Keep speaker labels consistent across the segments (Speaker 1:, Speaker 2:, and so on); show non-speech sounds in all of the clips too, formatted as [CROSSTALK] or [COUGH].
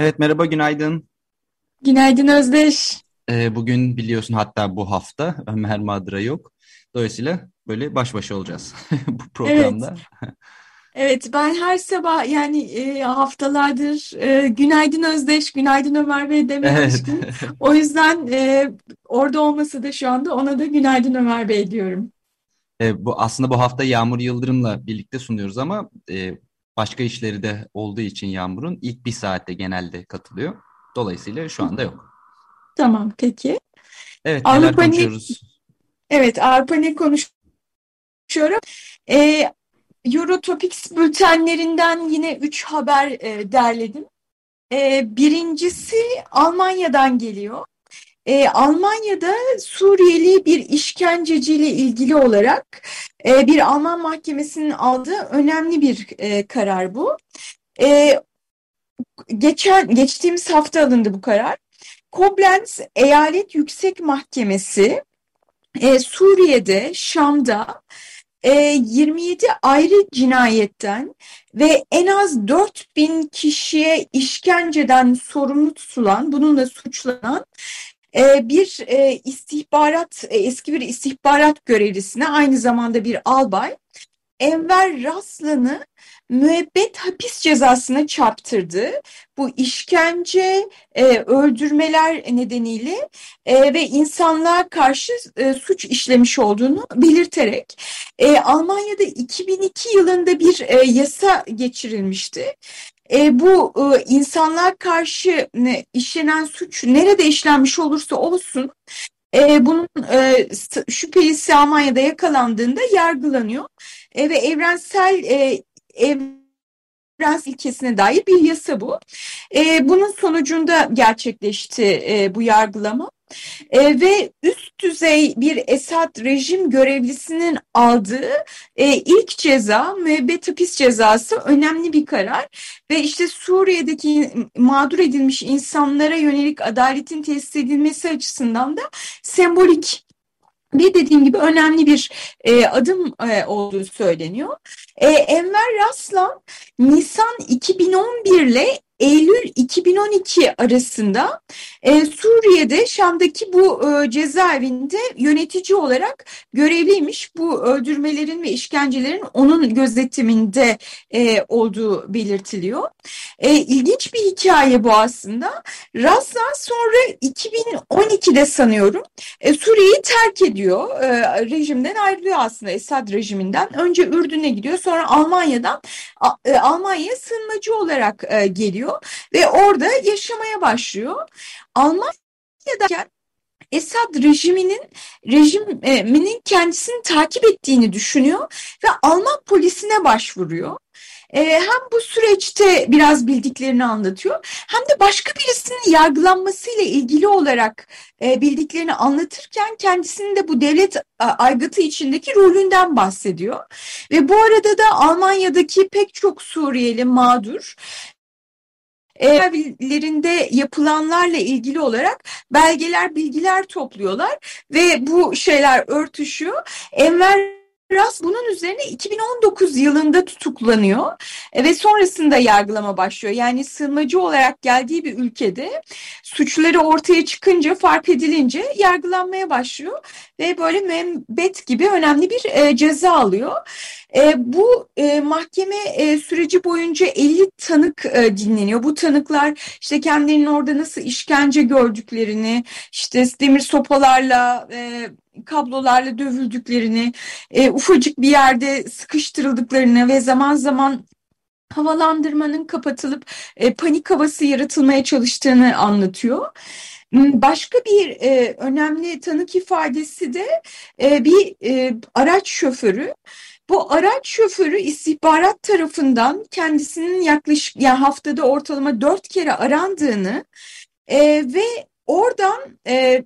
Speaker 1: Evet merhaba günaydın.
Speaker 2: Günaydın Özdeş.
Speaker 1: Ee, bugün biliyorsun hatta bu hafta Ömer Madra yok. Dolayısıyla böyle baş başa olacağız [LAUGHS] bu programda.
Speaker 2: Evet. Evet ben her sabah yani e, haftalardır e, günaydın Özdeş, günaydın Ömer Bey dememiştim. Evet. [LAUGHS] o yüzden e, orada olmasa da şu anda ona da günaydın Ömer Bey diyorum.
Speaker 1: E, bu aslında bu hafta Yağmur Yıldırım'la birlikte sunuyoruz ama e, başka işleri de olduğu için Yağmur'un ilk bir saatte genelde katılıyor. Dolayısıyla şu anda yok.
Speaker 2: Tamam peki.
Speaker 1: Evet neler Avrupa konuşuyoruz?
Speaker 2: Ne, evet Avrupa ne konuşuyorum? Ee, Eurotopics bültenlerinden yine üç haber e, derledim. E, birincisi Almanya'dan geliyor. E, Almanya'da Suriyeli bir işkenceciyle ilgili olarak e, bir Alman mahkemesinin aldığı önemli bir e, karar bu. E, geçen geçtiğimiz hafta alındı bu karar. Koblenz Eyalet Yüksek Mahkemesi e, Suriye'de, Şam'da e, 27 ayrı cinayetten ve en az 4000 kişiye işkenceden sorumlu tutulan, bununla suçlanan bir e, istihbarat, e, eski bir istihbarat görevlisine aynı zamanda bir albay Enver Raslan'ı müebbet hapis cezasına çarptırdı. Bu işkence, e, öldürmeler nedeniyle ve insanlığa karşı suç işlemiş olduğunu belirterek Almanya'da 2002 yılında bir yasa geçirilmişti. E, bu e, insanlığa karşı e, işlenen suç nerede işlenmiş olursa olsun e, bunun e, şüphelisi Almanya'da yakalandığında yargılanıyor. E, ve evrensel e, evrensel ilkesine dair bir yasa bu. E, bunun sonucunda gerçekleşti e, bu yargılama. E, ve üst düzey bir Esad rejim görevlisinin aldığı e, ilk ceza müebbet hapis cezası önemli bir karar ve işte Suriye'deki mağdur edilmiş insanlara yönelik adaletin tesis edilmesi açısından da sembolik ve dediğim gibi önemli bir e, adım e, olduğu söyleniyor. E, Enver Raslan Nisan 2011 ile Eylül 2012 arasında e, Suriye'de Şam'daki bu e, cezaevinde yönetici olarak görevliymiş. Bu öldürmelerin ve işkencelerin onun gözetiminde e, olduğu belirtiliyor. E, ilginç bir hikaye bu aslında. Raslan sonra 2012'de sanıyorum e, Suriye'yi terk ediyor. E, rejimden ayrılıyor aslında Esad rejiminden. Önce Ürdün'e gidiyor sonra Almanya'dan e, Almanya'ya sığınmacı olarak e, geliyor ve orada yaşamaya başlıyor. Almanya'da Esad rejiminin rejiminin kendisini takip ettiğini düşünüyor ve Alman polisine başvuruyor. Ee, hem bu süreçte biraz bildiklerini anlatıyor hem de başka birisinin yargılanmasıyla ilgili olarak e, bildiklerini anlatırken kendisinin de bu devlet aygıtı içindeki rolünden bahsediyor. Ve bu arada da Almanya'daki pek çok Suriyeli mağdur evlerinde yapılanlarla ilgili olarak belgeler, bilgiler topluyorlar ve bu şeyler örtüşüyor. Enver Ras bunun üzerine 2019 yılında tutuklanıyor ve sonrasında yargılama başlıyor. Yani sığınmacı olarak geldiği bir ülkede suçları ortaya çıkınca, fark edilince yargılanmaya başlıyor ve böyle müebbet gibi önemli bir e, ceza alıyor. E, bu e, mahkeme e, süreci boyunca 50 tanık e, dinleniyor. Bu tanıklar işte kendilerinin orada nasıl işkence gördüklerini, işte demir sopalarla, e, kablolarla dövüldüklerini, e, ufacık bir yerde sıkıştırıldıklarını ve zaman zaman havalandırmanın kapatılıp e, panik havası yaratılmaya çalıştığını anlatıyor. Başka bir e, önemli tanık ifadesi de e, bir e, araç şoförü Bu araç şoförü istihbarat tarafından kendisinin yaklaşık yani haftada ortalama dört kere arandığını e, ve oradan e,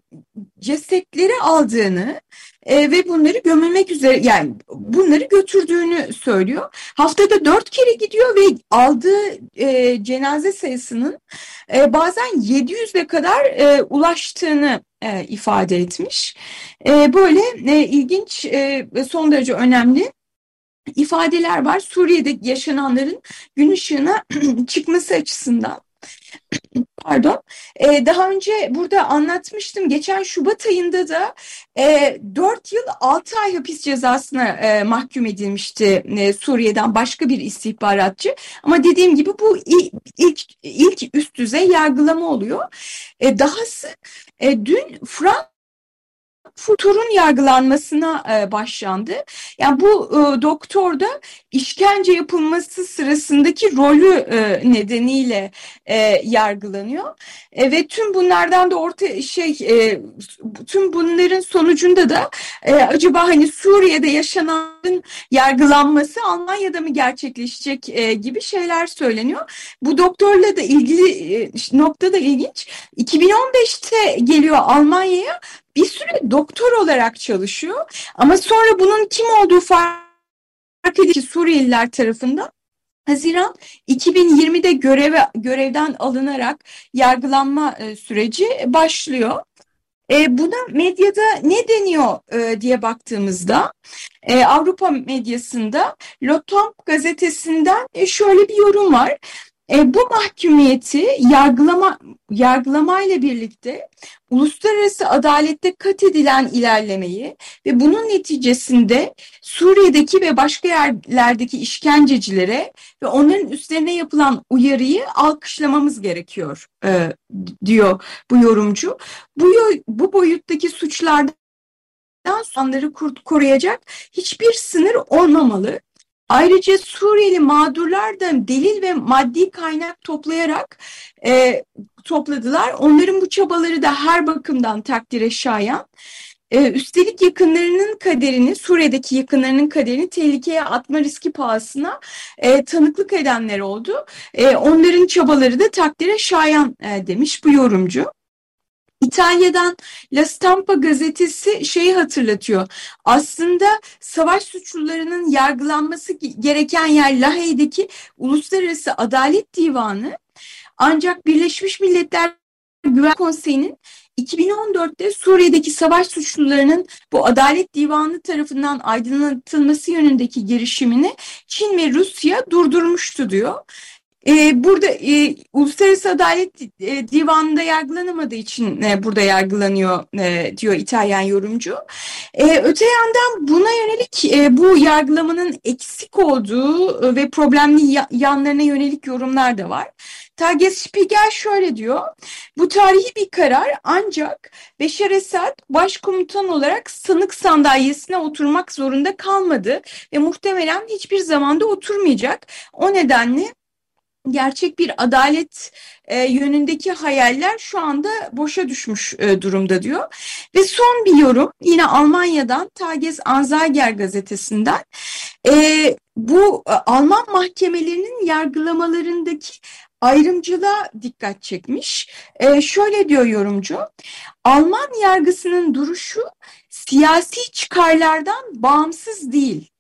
Speaker 2: cesetleri aldığını e, ve bunları gömülmek üzere yani bunları götürdüğünü söylüyor. Haftada dört kere gidiyor ve aldığı e, cenaze sayısının e, bazen 700'e kadar e, ulaştığını e, ifade etmiş. E, böyle e, ilginç e, son derece önemli ifadeler var. Suriye'de yaşananların gün ışığına [CLEARS THROAT] çıkması açısından. [CLEARS THROAT] Pardon. Ee, daha önce burada anlatmıştım. Geçen Şubat ayında da e, 4 yıl 6 ay hapis cezasına e, mahkum edilmişti e, Suriye'den başka bir istihbaratçı. Ama dediğim gibi bu ilk, ilk, üst düzey yargılama oluyor. E, dahası e, dün Frans Futur'un yargılanmasına e, başlandı. Yani bu e, doktor da işkence yapılması sırasındaki rolü e, nedeniyle e, yargılanıyor. E, ve tüm bunlardan da orta şey e, tüm bunların sonucunda da e, acaba hani Suriye'de yaşananın yargılanması Almanya'da mı gerçekleşecek e, gibi şeyler söyleniyor. Bu doktorla da ilgili e, nokta da ilginç. 2015'te geliyor Almanya'ya bir süre doktor olarak çalışıyor ama sonra bunun kim olduğu fark edildi Suriyeliler tarafından Haziran 2020'de göreve, görevden alınarak yargılanma e, süreci başlıyor. E, buna medyada ne deniyor e, diye baktığımızda e, Avrupa medyasında Lotomp gazetesinden e, şöyle bir yorum var. E, bu mahkumiyeti yargılama yargılamayla birlikte uluslararası adalette kat edilen ilerlemeyi ve bunun neticesinde Suriye'deki ve başka yerlerdeki işkencecilere ve onların üstlerine yapılan uyarıyı alkışlamamız gerekiyor e, diyor bu yorumcu. Bu, bu boyuttaki suçlardan sonları koruyacak hiçbir sınır olmamalı. Ayrıca Suriyeli mağdurlar da delil ve maddi kaynak toplayarak e, topladılar. Onların bu çabaları da her bakımdan takdire şayan. E, üstelik yakınlarının kaderini, Suriye'deki yakınlarının kaderini tehlikeye atma riski pahasına e, tanıklık edenler oldu. E, onların çabaları da takdire şayan e, demiş bu yorumcu. İtalya'dan La Stampa gazetesi şeyi hatırlatıyor. Aslında savaş suçlularının yargılanması gereken yer Lahey'deki Uluslararası Adalet Divanı. Ancak Birleşmiş Milletler Güvenlik Konseyi'nin 2014'te Suriye'deki savaş suçlularının bu Adalet Divanı tarafından aydınlatılması yönündeki girişimini Çin ve Rusya durdurmuştu diyor. E, burada e, Uluslararası Adalet e, Divanı'nda yargılanamadığı için e, burada yargılanıyor e, diyor İtalyan yorumcu. E, öte yandan buna yönelik e, bu yargılamanın eksik olduğu e, ve problemli yanlarına yönelik yorumlar da var. Tages Spiegel şöyle diyor, bu tarihi bir karar ancak Beşar Esad başkomutan olarak sanık sandalyesine oturmak zorunda kalmadı ve muhtemelen hiçbir zamanda oturmayacak. O nedenle gerçek bir adalet e, yönündeki hayaller şu anda boşa düşmüş e, durumda diyor. Ve son bir yorum yine Almanya'dan Tages Anzeiger gazetesinden e, bu e, Alman mahkemelerinin yargılamalarındaki ayrımcılığa dikkat çekmiş. E, şöyle diyor yorumcu, Alman yargısının duruşu siyasi çıkarlardan bağımsız değil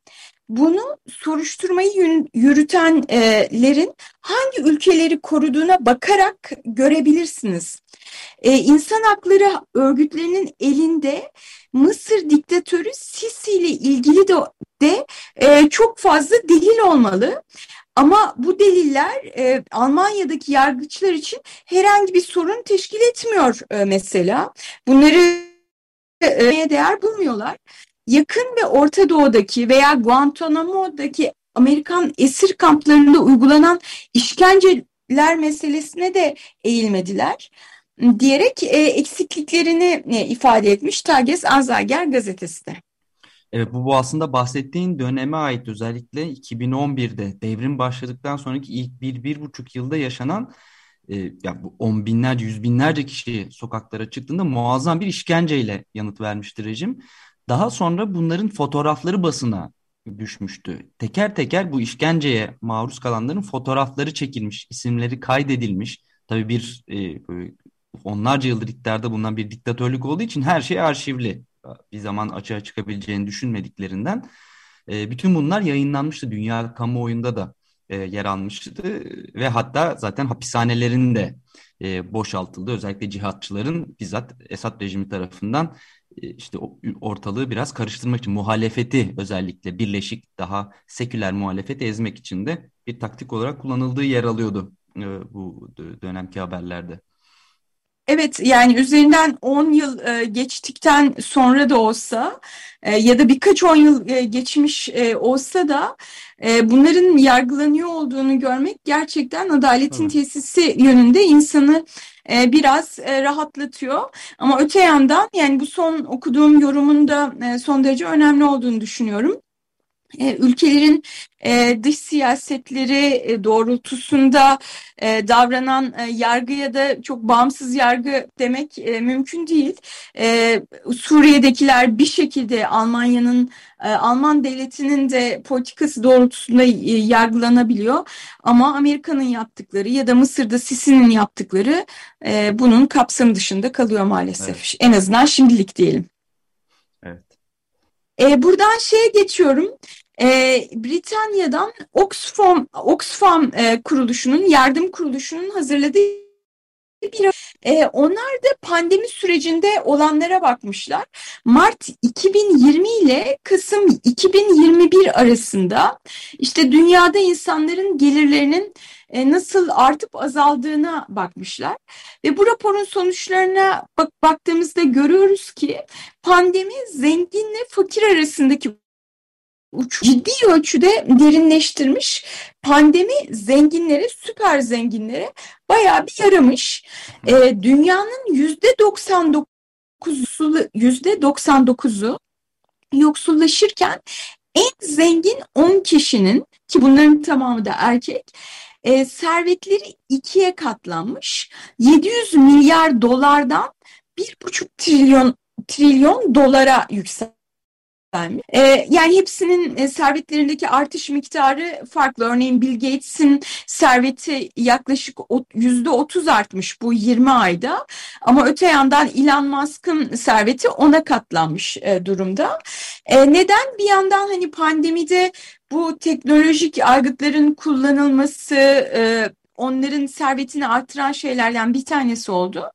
Speaker 2: bunu soruşturmayı yürütenlerin hangi ülkeleri koruduğuna bakarak görebilirsiniz. Ee, insan hakları örgütlerinin elinde Mısır diktatörü Sisi ile ilgili de, de e, çok fazla delil olmalı. Ama bu deliller e, Almanya'daki yargıçlar için herhangi bir sorun teşkil etmiyor e, mesela. Bunları e, değer bulmuyorlar yakın ve Orta Doğu'daki veya Guantanamo'daki Amerikan esir kamplarında uygulanan işkenceler meselesine de eğilmediler diyerek e, eksikliklerini e, ifade etmiş Tages Anzager gazetesi de.
Speaker 1: Evet bu, bu aslında bahsettiğin döneme ait özellikle 2011'de devrim başladıktan sonraki ilk bir, bir buçuk yılda yaşanan e, ya bu on binlerce, yüz binlerce kişi sokaklara çıktığında muazzam bir işkenceyle yanıt vermiştir rejim. Daha sonra bunların fotoğrafları basına düşmüştü. Teker teker bu işkenceye maruz kalanların fotoğrafları çekilmiş, isimleri kaydedilmiş. Tabii bir e, onlarca yıldır iktidarda bulunan bir diktatörlük olduğu için her şey arşivli. Bir zaman açığa çıkabileceğini düşünmediklerinden. E, bütün bunlar yayınlanmıştı. Dünya kamuoyunda da e, yer almıştı ve hatta zaten hapishanelerin de e, boşaltıldı. Özellikle cihatçıların bizzat Esad rejimi tarafından işte ortalığı biraz karıştırmak için muhalefeti özellikle birleşik daha seküler muhalefeti ezmek için de bir taktik olarak kullanıldığı yer alıyordu e, bu dönemki haberlerde.
Speaker 2: Evet yani üzerinden 10 yıl e, geçtikten sonra da olsa e, ya da birkaç 10 yıl e, geçmiş e, olsa da e, bunların yargılanıyor olduğunu görmek gerçekten adaletin evet. tesisi yönünde insanı e, biraz e, rahatlatıyor. Ama öte yandan yani bu son okuduğum yorumun da e, son derece önemli olduğunu düşünüyorum ülkelerin e, dış siyasetleri e, doğrultusunda e, davranan e, yargı ya da çok bağımsız yargı demek e, mümkün değil. E, Suriye'dekiler bir şekilde Almanya'nın e, Alman devletinin de politikası doğrultusunda e, yargılanabiliyor. Ama Amerika'nın yaptıkları ya da Mısır'da Sisi'nin yaptıkları e, bunun kapsamı dışında kalıyor maalesef. Evet. En azından şimdilik diyelim.
Speaker 1: Evet.
Speaker 2: E, buradan şeye geçiyorum. E, Britanya'dan Oxfam, Oxfam e, kuruluşunun, yardım kuruluşunun hazırladığı bir e, onlar da pandemi sürecinde olanlara bakmışlar. Mart 2020 ile Kasım 2021 arasında işte dünyada insanların gelirlerinin e, nasıl artıp azaldığına bakmışlar. Ve bu raporun sonuçlarına bak baktığımızda görüyoruz ki pandemi zenginle fakir arasındaki ciddi ölçüde derinleştirmiş. Pandemi zenginlere, süper zenginlere bayağı bir yaramış. E, dünyanın yüzde 99'u yüzde 99'u yoksullaşırken en zengin 10 kişinin ki bunların tamamı da erkek e, servetleri ikiye katlanmış. 700 milyar dolardan 1,5 trilyon trilyon dolara yükselmiş vermiş. E, yani hepsinin e, servetlerindeki artış miktarı farklı. Örneğin Bill Gates'in serveti yaklaşık yüzde otuz artmış bu 20 ayda. Ama öte yandan Elon Musk'ın serveti ona katlanmış e, durumda. E, neden? Bir yandan hani pandemide bu teknolojik aygıtların kullanılması, e, onların servetini artıran şeylerden bir tanesi oldu.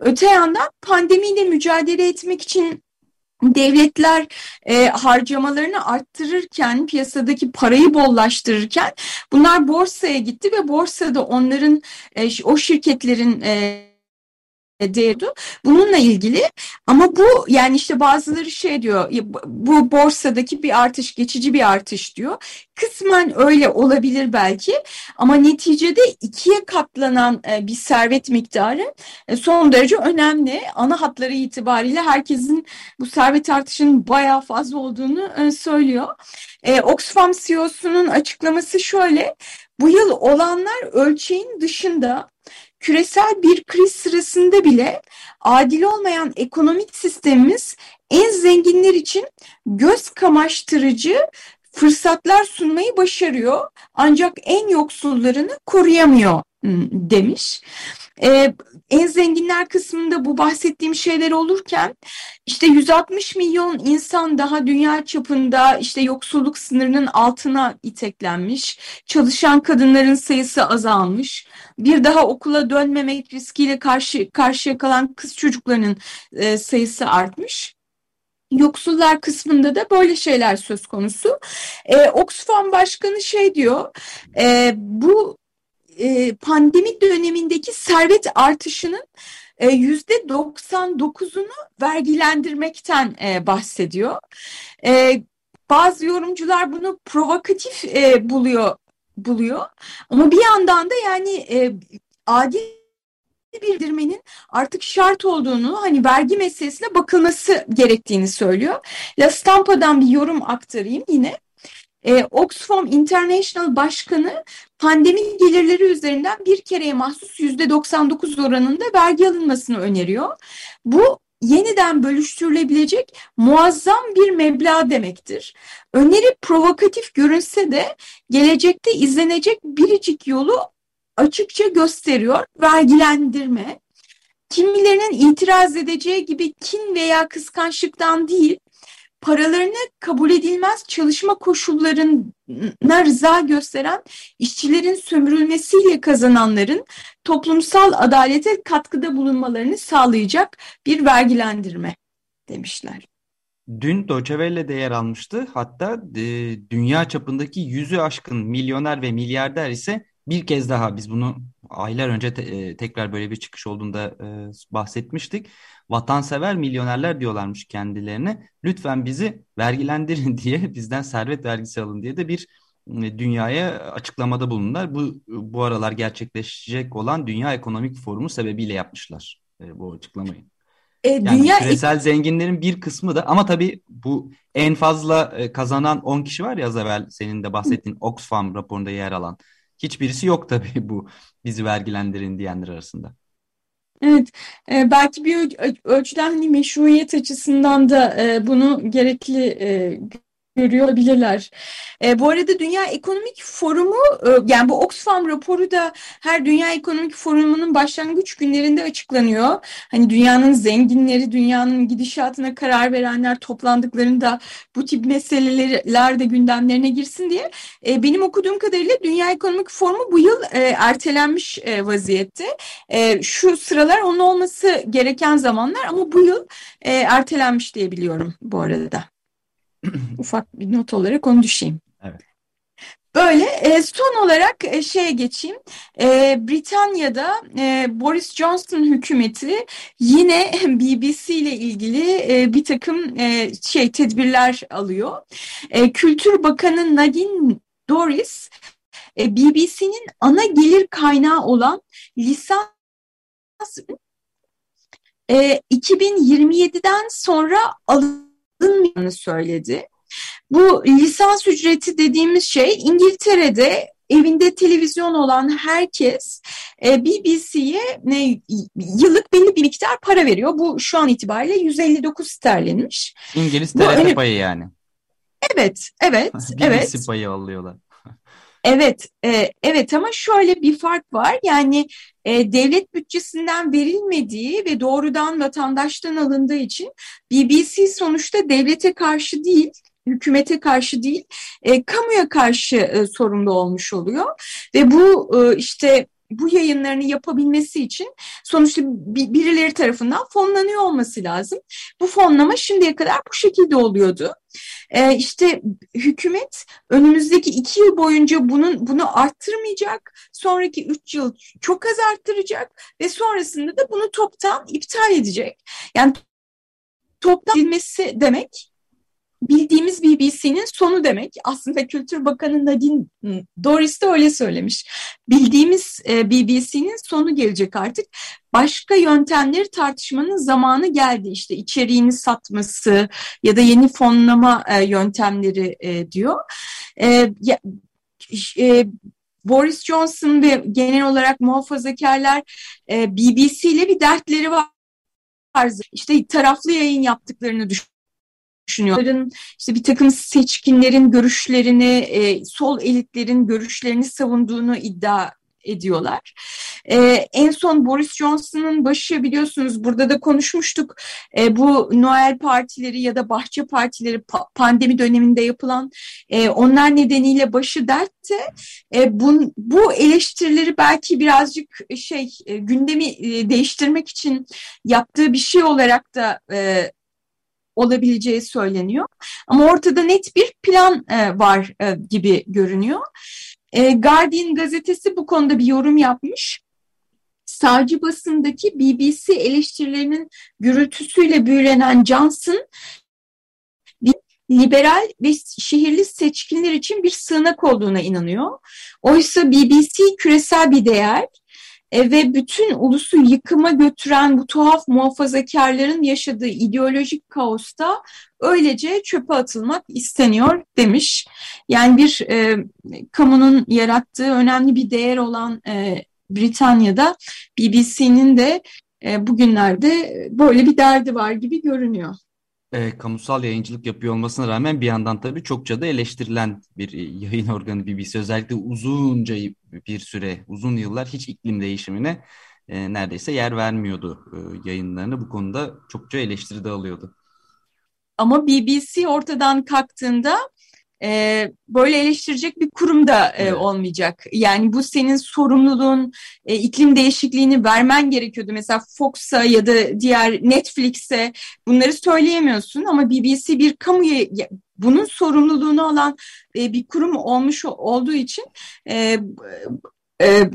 Speaker 2: Öte yandan pandemiyle mücadele etmek için devletler e, harcamalarını arttırırken, piyasadaki parayı bollaştırırken bunlar borsaya gitti ve borsada onların e, o şirketlerin e, değerdi. Bununla ilgili ama bu yani işte bazıları şey diyor bu borsadaki bir artış geçici bir artış diyor. Kısmen öyle olabilir belki ama neticede ikiye katlanan e, bir servet miktarı e, son derece önemli. Ana hatları itibariyle herkesin bu servet artışının bayağı fazla olduğunu e, söylüyor. Oxfam CEO'sunun açıklaması şöyle. Bu yıl olanlar ölçeğin dışında küresel bir kriz sırasında bile adil olmayan ekonomik sistemimiz en zenginler için göz kamaştırıcı fırsatlar sunmayı başarıyor ancak en yoksullarını koruyamıyor demiş. Ee, en zenginler kısmında bu bahsettiğim şeyler olurken işte 160 milyon insan daha dünya çapında işte yoksulluk sınırının altına iteklenmiş. Çalışan kadınların sayısı azalmış. Bir daha okula dönmemek riskiyle karşı karşıya kalan kız çocuklarının e, sayısı artmış yoksullar kısmında da böyle şeyler söz konusu. E, Oxfam Başkanı şey diyor, e, bu e, pandemi dönemindeki servet artışının e, yüzde 99'unu vergilendirmekten e, bahsediyor. E, bazı yorumcular bunu provokatif e, buluyor buluyor ama bir yandan da yani e, adil bildirmenin artık şart olduğunu hani vergi meselesine bakılması gerektiğini söylüyor. La Stampa'dan bir yorum aktarayım yine. E, Oxfam International Başkanı pandemi gelirleri üzerinden bir kereye mahsus yüzde 99 oranında vergi alınmasını öneriyor. Bu yeniden bölüştürülebilecek muazzam bir meblağ demektir. Öneri provokatif görünse de gelecekte izlenecek biricik yolu açıkça gösteriyor. Vergilendirme. Kimilerinin itiraz edeceği gibi kin veya kıskançlıktan değil, paralarını kabul edilmez çalışma koşullarına rıza gösteren işçilerin sömürülmesiyle kazananların toplumsal adalete katkıda bulunmalarını sağlayacak bir vergilendirme demişler.
Speaker 1: Dün Deutsche Welle'de yer almıştı. Hatta e, dünya çapındaki yüzü aşkın milyoner ve milyarder ise bir kez daha biz bunu aylar önce te, e, tekrar böyle bir çıkış olduğunda e, bahsetmiştik. Vatansever milyonerler diyorlarmış kendilerine. Lütfen bizi vergilendirin [LAUGHS] diye bizden servet vergisi alın diye de bir e, dünyaya açıklamada bulundular. Bu bu aralar gerçekleşecek olan Dünya Ekonomik Forumu sebebiyle yapmışlar e, bu açıklamayı. E, yani dünya küresel zenginlerin bir kısmı da ama tabii bu en fazla e, kazanan 10 kişi var ya az evvel senin de bahsettiğin Oxfam raporunda yer alan. Hiçbirisi yok tabii [LAUGHS] bu bizi vergilendirin diyenler arasında.
Speaker 2: Evet, e, belki bir ölçüden hani meşruiyet açısından da e, bunu gerekli e, görüyor olabilirler. E, bu arada Dünya Ekonomik Forumu e, yani bu Oxfam raporu da her Dünya Ekonomik Forumu'nun başlangıç günlerinde açıklanıyor. Hani dünyanın zenginleri, dünyanın gidişatına karar verenler toplandıklarında bu tip meseleler de gündemlerine girsin diye. E, benim okuduğum kadarıyla Dünya Ekonomik Forumu bu yıl e, ertelenmiş e, vaziyette. E, şu sıralar onun olması gereken zamanlar ama bu yıl e, ertelenmiş diye biliyorum bu arada. [CLEARS THROAT] Ufak bir not olarak onu düşeyim. Evet. Böyle e, son olarak e, şeye geçeyim. E, Britanya'da e, Boris Johnson hükümeti yine [LAUGHS] BBC ile ilgili e, bir takım e, şey tedbirler alıyor. E, Kültür Bakanı Nadine Doris e, BBC'nin ana gelir kaynağı olan lisans e, 2027'den sonra alın alınmayacağını söyledi. Bu lisans ücreti dediğimiz şey İngiltere'de evinde televizyon olan herkes e, BBC'ye yıllık belli bir miktar para veriyor. Bu şu an itibariyle 159 sterlinmiş.
Speaker 1: İngiliz TRT payı yani.
Speaker 2: Evet, evet, [LAUGHS]
Speaker 1: BBC
Speaker 2: evet.
Speaker 1: payı alıyorlar.
Speaker 2: Evet, e, evet ama şöyle bir fark var. Yani e, devlet bütçesinden verilmediği ve doğrudan vatandaştan alındığı için BBC sonuçta devlete karşı değil, hükümete karşı değil, e, kamuya karşı e, sorumlu olmuş oluyor. Ve bu e, işte bu yayınlarını yapabilmesi için sonuçta birileri tarafından fonlanıyor olması lazım. Bu fonlama şimdiye kadar bu şekilde oluyordu. Ee, işte hükümet önümüzdeki iki yıl boyunca bunun bunu arttırmayacak, sonraki üç yıl çok az arttıracak ve sonrasında da bunu toptan iptal edecek. Yani toptan edilmesi demek bildiğimiz BBC'nin sonu demek. Aslında Kültür Bakanı Nadine Doris de öyle söylemiş. Bildiğimiz e, BBC'nin sonu gelecek artık. Başka yöntemleri tartışmanın zamanı geldi. İşte içeriğini satması ya da yeni fonlama e, yöntemleri e, diyor. Boris Johnson ve genel olarak muhafazakarlar BBC ile bir dertleri var. İşte taraflı yayın yaptıklarını düşünüyor düşünüyorların işte bir takım seçkinlerin görüşlerini, e, sol elitlerin görüşlerini savunduğunu iddia ediyorlar. Ee, en son Boris Johnson'ın başı biliyorsunuz burada da konuşmuştuk. Ee, bu Noel partileri ya da bahçe partileri pa pandemi döneminde yapılan e, onlar nedeniyle başı dertte. E, bu, bu eleştirileri belki birazcık şey e, gündemi e, değiştirmek için yaptığı bir şey olarak da e, olabileceği söyleniyor. Ama ortada net bir plan e, var e, gibi görünüyor. E, Guardian gazetesi bu konuda bir yorum yapmış. Sağcı basındaki BBC eleştirilerinin gürültüsüyle büyülenen Johnson, liberal ve şehirli seçkinler için bir sığınak olduğuna inanıyor. Oysa BBC küresel bir değer e, ve bütün ulusu yıkıma götüren bu tuhaf muhafazakarların yaşadığı ideolojik kaosta öylece çöpe atılmak isteniyor demiş. Yani bir e, kamunun yarattığı önemli bir değer olan e, Britanya'da BBC'nin de e, bugünlerde böyle bir derdi var gibi görünüyor.
Speaker 1: E, kamusal yayıncılık yapıyor olmasına rağmen bir yandan tabii çokça da eleştirilen bir yayın organı BBC. Özellikle uzunca bir süre, uzun yıllar hiç iklim değişimine e, neredeyse yer vermiyordu e, yayınlarını. Bu konuda çokça eleştiri de alıyordu.
Speaker 2: Ama BBC ortadan kalktığında e, böyle eleştirecek bir kurum da e, evet. olmayacak. Yani bu senin sorumluluğun e, iklim değişikliğini vermen gerekiyordu. Mesela Fox'a ya da diğer Netflix'e bunları söyleyemiyorsun ama BBC bir kamuya bunun sorumluluğunu alan e, bir kurum olmuş olduğu için e, e,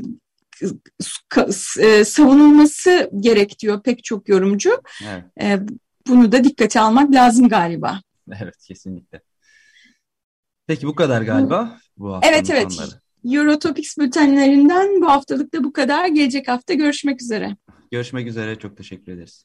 Speaker 2: e, savunulması gerek diyor pek çok yorumcu. Evet. E, bunu da dikkate almak lazım galiba.
Speaker 1: Evet kesinlikle. Peki bu kadar galiba bu haftanın
Speaker 2: Evet evet. Konuları. Eurotopics bültenlerinden bu haftalık da bu kadar. Gelecek hafta görüşmek üzere.
Speaker 1: Görüşmek üzere. Çok teşekkür ederiz.